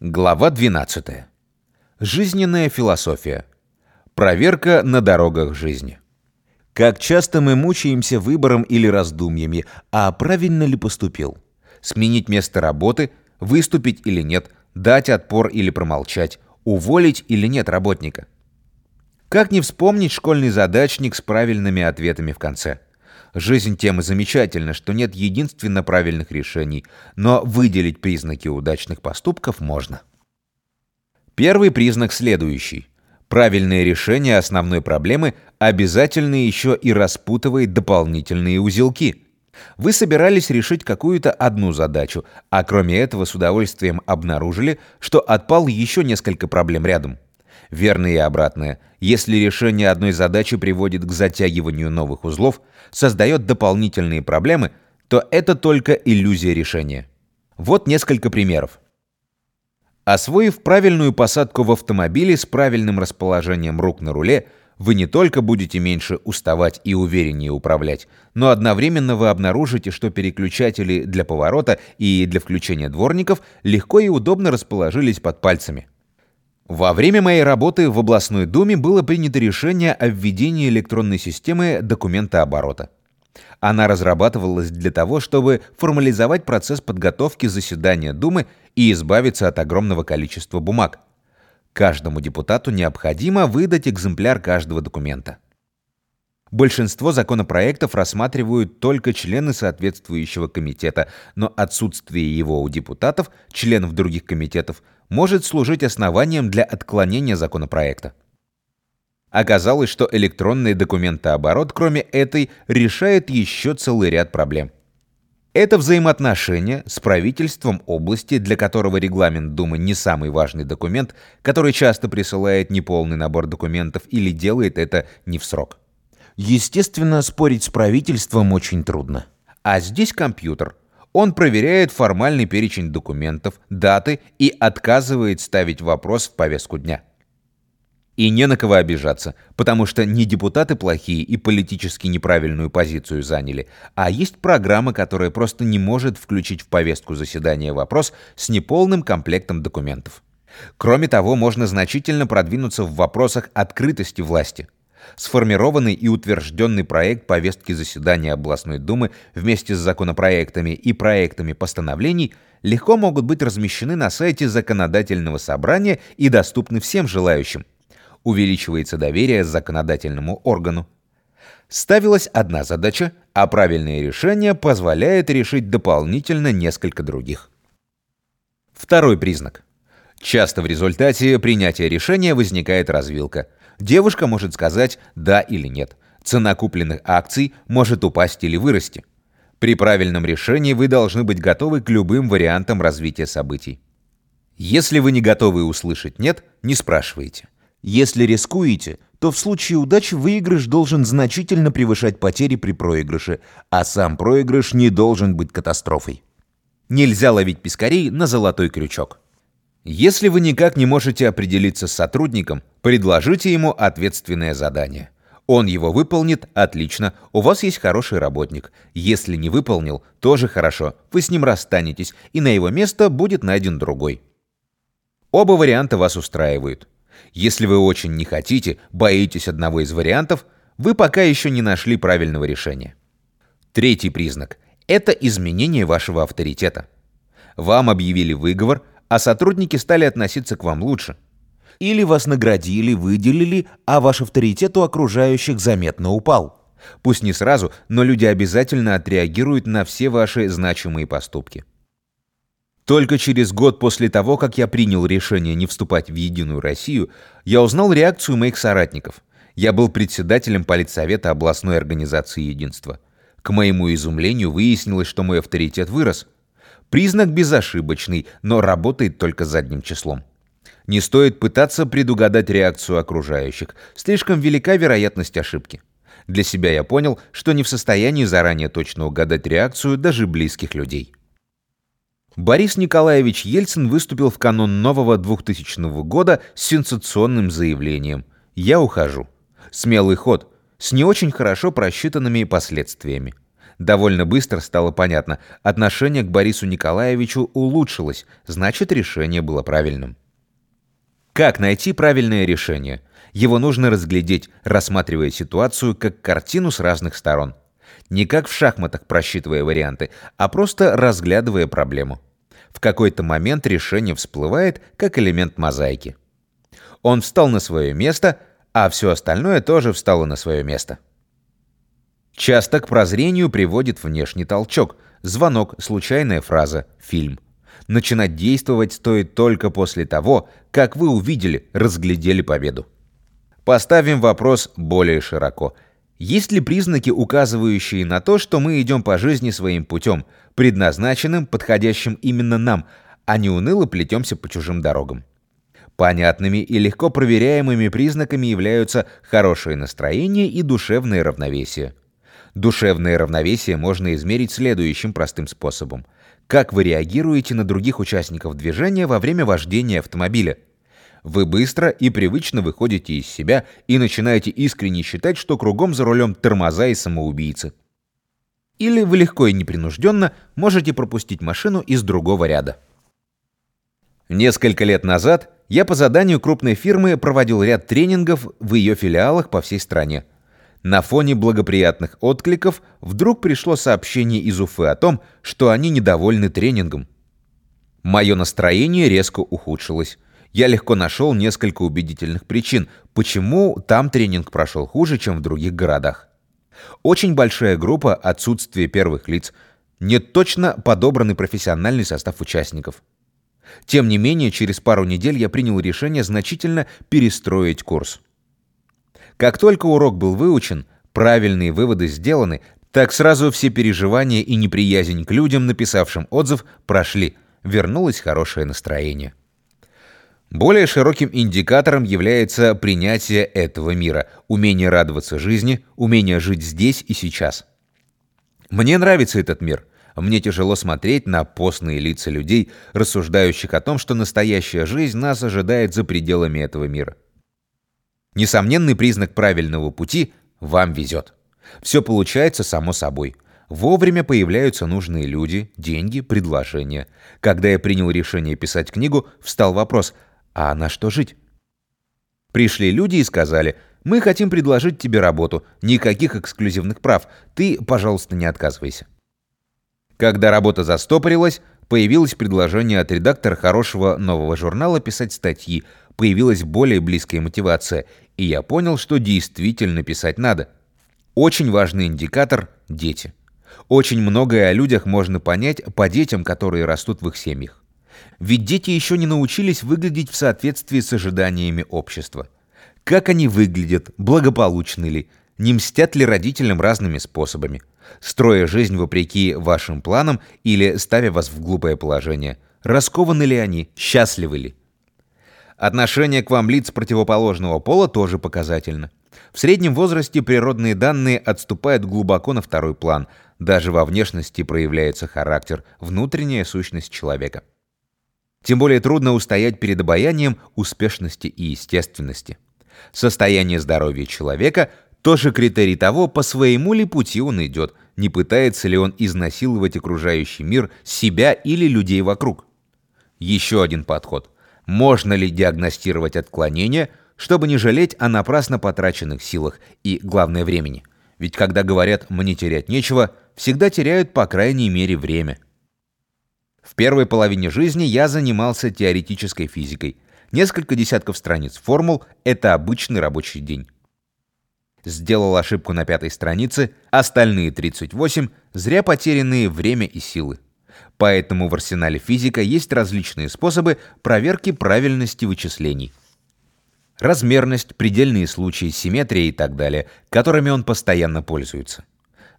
Глава 12. Жизненная философия. Проверка на дорогах жизни. Как часто мы мучаемся выбором или раздумьями, а правильно ли поступил? Сменить место работы, выступить или нет, дать отпор или промолчать, уволить или нет работника? Как не вспомнить школьный задачник с правильными ответами в конце? Жизнь тем и замечательна, что нет единственно правильных решений, но выделить признаки удачных поступков можно. Первый признак следующий. Правильное решение основной проблемы обязательно еще и распутывает дополнительные узелки. Вы собирались решить какую-то одну задачу, а кроме этого с удовольствием обнаружили, что отпал еще несколько проблем рядом. Верно и обратное. Если решение одной задачи приводит к затягиванию новых узлов, создает дополнительные проблемы, то это только иллюзия решения. Вот несколько примеров. Освоив правильную посадку в автомобиле с правильным расположением рук на руле, вы не только будете меньше уставать и увереннее управлять, но одновременно вы обнаружите, что переключатели для поворота и для включения дворников легко и удобно расположились под пальцами. Во время моей работы в областной думе было принято решение о введении электронной системы документа оборота. Она разрабатывалась для того, чтобы формализовать процесс подготовки заседания Думы и избавиться от огромного количества бумаг. Каждому депутату необходимо выдать экземпляр каждого документа. Большинство законопроектов рассматривают только члены соответствующего комитета, но отсутствие его у депутатов, членов других комитетов, может служить основанием для отклонения законопроекта. Оказалось, что электронный документооборот, кроме этой, решает еще целый ряд проблем. Это взаимоотношения с правительством области, для которого регламент Думы не самый важный документ, который часто присылает неполный набор документов или делает это не в срок. Естественно, спорить с правительством очень трудно. А здесь компьютер – он проверяет формальный перечень документов, даты и отказывает ставить вопрос в повестку дня. И не на кого обижаться, потому что не депутаты плохие и политически неправильную позицию заняли, а есть программа, которая просто не может включить в повестку заседания вопрос с неполным комплектом документов. Кроме того, можно значительно продвинуться в вопросах открытости власти – Сформированный и утвержденный проект повестки заседания областной думы вместе с законопроектами и проектами постановлений легко могут быть размещены на сайте законодательного собрания и доступны всем желающим. Увеличивается доверие законодательному органу. Ставилась одна задача, а правильное решение позволяет решить дополнительно несколько других. Второй признак. Часто в результате принятия решения возникает развилка – Девушка может сказать «да» или «нет». Цена купленных акций может упасть или вырасти. При правильном решении вы должны быть готовы к любым вариантам развития событий. Если вы не готовы услышать «нет», не спрашивайте. Если рискуете, то в случае удачи выигрыш должен значительно превышать потери при проигрыше, а сам проигрыш не должен быть катастрофой. Нельзя ловить пескарей на золотой крючок. Если вы никак не можете определиться с сотрудником, предложите ему ответственное задание. Он его выполнит, отлично, у вас есть хороший работник. Если не выполнил, тоже хорошо, вы с ним расстанетесь, и на его место будет найден другой. Оба варианта вас устраивают. Если вы очень не хотите, боитесь одного из вариантов, вы пока еще не нашли правильного решения. Третий признак – это изменение вашего авторитета. Вам объявили выговор – а сотрудники стали относиться к вам лучше. Или вас наградили, выделили, а ваш авторитет у окружающих заметно упал. Пусть не сразу, но люди обязательно отреагируют на все ваши значимые поступки. Только через год после того, как я принял решение не вступать в Единую Россию, я узнал реакцию моих соратников. Я был председателем политсовета областной организации Единства. К моему изумлению выяснилось, что мой авторитет вырос – Признак безошибочный, но работает только задним числом. Не стоит пытаться предугадать реакцию окружающих. Слишком велика вероятность ошибки. Для себя я понял, что не в состоянии заранее точно угадать реакцию даже близких людей. Борис Николаевич Ельцин выступил в канун нового 2000 года с сенсационным заявлением «Я ухожу». Смелый ход, с не очень хорошо просчитанными последствиями. Довольно быстро стало понятно, отношение к Борису Николаевичу улучшилось, значит решение было правильным. Как найти правильное решение? Его нужно разглядеть, рассматривая ситуацию как картину с разных сторон. Не как в шахматах просчитывая варианты, а просто разглядывая проблему. В какой-то момент решение всплывает как элемент мозаики. Он встал на свое место, а все остальное тоже встало на свое место. Часто к прозрению приводит внешний толчок, звонок, случайная фраза, фильм. Начинать действовать стоит только после того, как вы увидели, разглядели победу. Поставим вопрос более широко. Есть ли признаки, указывающие на то, что мы идем по жизни своим путем, предназначенным, подходящим именно нам, а не уныло плетемся по чужим дорогам? Понятными и легко проверяемыми признаками являются хорошее настроение и душевное равновесие. Душевное равновесие можно измерить следующим простым способом. Как вы реагируете на других участников движения во время вождения автомобиля? Вы быстро и привычно выходите из себя и начинаете искренне считать, что кругом за рулем тормоза и самоубийцы. Или вы легко и непринужденно можете пропустить машину из другого ряда. Несколько лет назад я по заданию крупной фирмы проводил ряд тренингов в ее филиалах по всей стране. На фоне благоприятных откликов вдруг пришло сообщение из Уфы о том, что они недовольны тренингом. Мое настроение резко ухудшилось. Я легко нашел несколько убедительных причин, почему там тренинг прошел хуже, чем в других городах. Очень большая группа, отсутствие первых лиц, не точно подобранный профессиональный состав участников. Тем не менее, через пару недель я принял решение значительно перестроить курс. Как только урок был выучен, правильные выводы сделаны, так сразу все переживания и неприязнь к людям, написавшим отзыв, прошли, вернулось хорошее настроение. Более широким индикатором является принятие этого мира, умение радоваться жизни, умение жить здесь и сейчас. Мне нравится этот мир. Мне тяжело смотреть на постные лица людей, рассуждающих о том, что настоящая жизнь нас ожидает за пределами этого мира. Несомненный признак правильного пути – вам везет. Все получается само собой. Вовремя появляются нужные люди, деньги, предложения. Когда я принял решение писать книгу, встал вопрос – а на что жить? Пришли люди и сказали – мы хотим предложить тебе работу, никаких эксклюзивных прав, ты, пожалуйста, не отказывайся. Когда работа застопорилась, появилось предложение от редактора хорошего нового журнала писать статьи, появилась более близкая мотивация, и я понял, что действительно писать надо. Очень важный индикатор – дети. Очень многое о людях можно понять по детям, которые растут в их семьях. Ведь дети еще не научились выглядеть в соответствии с ожиданиями общества. Как они выглядят, благополучны ли, не мстят ли родителям разными способами, строя жизнь вопреки вашим планам или ставя вас в глупое положение, раскованы ли они, счастливы ли. Отношение к вам лиц противоположного пола тоже показательно. В среднем возрасте природные данные отступают глубоко на второй план. Даже во внешности проявляется характер, внутренняя сущность человека. Тем более трудно устоять перед обаянием успешности и естественности. Состояние здоровья человека – тоже критерий того, по своему ли пути он идет, не пытается ли он изнасиловать окружающий мир, себя или людей вокруг. Еще один подход. Можно ли диагностировать отклонение, чтобы не жалеть о напрасно потраченных силах и, главное, времени? Ведь когда говорят «мне терять нечего», всегда теряют по крайней мере время. В первой половине жизни я занимался теоретической физикой. Несколько десятков страниц формул – это обычный рабочий день. Сделал ошибку на пятой странице, остальные 38 – зря потерянные время и силы. Поэтому в арсенале физика есть различные способы проверки правильности вычислений. Размерность, предельные случаи, симметрия и так далее, которыми он постоянно пользуется.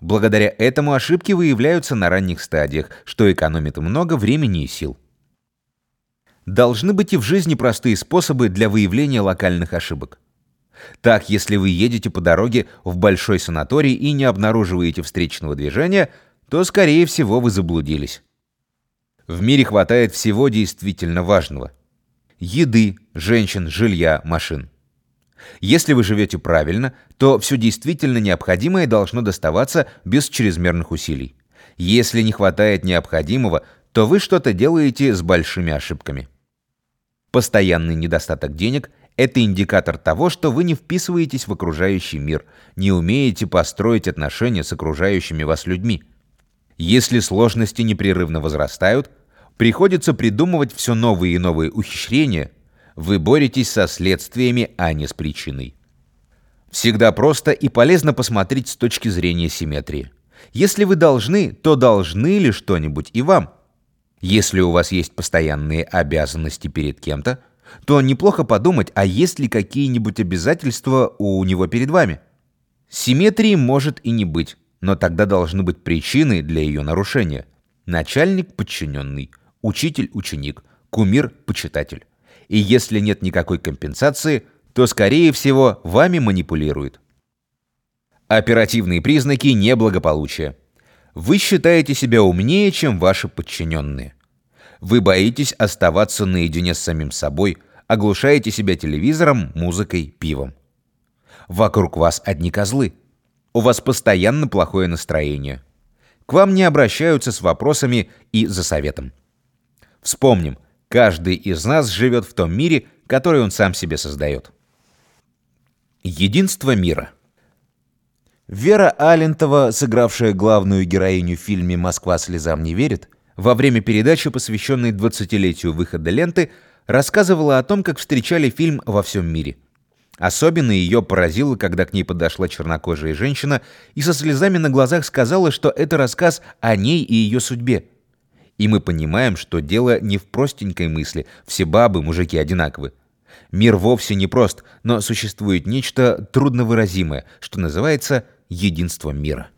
Благодаря этому ошибки выявляются на ранних стадиях, что экономит много времени и сил. Должны быть и в жизни простые способы для выявления локальных ошибок. Так, если вы едете по дороге в большой санаторий и не обнаруживаете встречного движения, то, скорее всего, вы заблудились. В мире хватает всего действительно важного. Еды, женщин, жилья, машин. Если вы живете правильно, то все действительно необходимое должно доставаться без чрезмерных усилий. Если не хватает необходимого, то вы что-то делаете с большими ошибками. Постоянный недостаток денег – это индикатор того, что вы не вписываетесь в окружающий мир, не умеете построить отношения с окружающими вас людьми. Если сложности непрерывно возрастают, приходится придумывать все новые и новые ухищрения – вы боретесь со следствиями, а не с причиной. Всегда просто и полезно посмотреть с точки зрения симметрии. Если вы должны, то должны ли что-нибудь и вам? Если у вас есть постоянные обязанности перед кем-то, то неплохо подумать, а есть ли какие-нибудь обязательства у него перед вами. Симметрии может и не быть, но тогда должны быть причины для ее нарушения. Начальник – подчиненный, учитель – ученик, кумир – почитатель и если нет никакой компенсации, то, скорее всего, вами манипулируют. Оперативные признаки неблагополучия. Вы считаете себя умнее, чем ваши подчиненные. Вы боитесь оставаться наедине с самим собой, оглушаете себя телевизором, музыкой, пивом. Вокруг вас одни козлы. У вас постоянно плохое настроение. К вам не обращаются с вопросами и за советом. Вспомним, Каждый из нас живет в том мире, который он сам себе создает. Единство мира. Вера Алентова, сыгравшая главную героиню в фильме «Москва слезам не верит», во время передачи, посвященной 20-летию выхода ленты, рассказывала о том, как встречали фильм во всем мире. Особенно ее поразило, когда к ней подошла чернокожая женщина и со слезами на глазах сказала, что это рассказ о ней и ее судьбе – и мы понимаем, что дело не в простенькой мысли «все бабы, мужики одинаковы». Мир вовсе не прост, но существует нечто трудновыразимое, что называется единством мира.